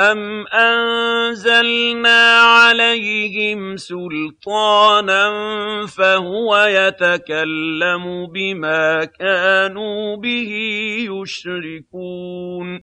أَمْ أَنزَلْنَا عَلَيْهِمْ سُلْطَانًا فَهُوَ يَتَكَلَّمُ بِمَا كَانُوا بِهِ يُشْرِكُونَ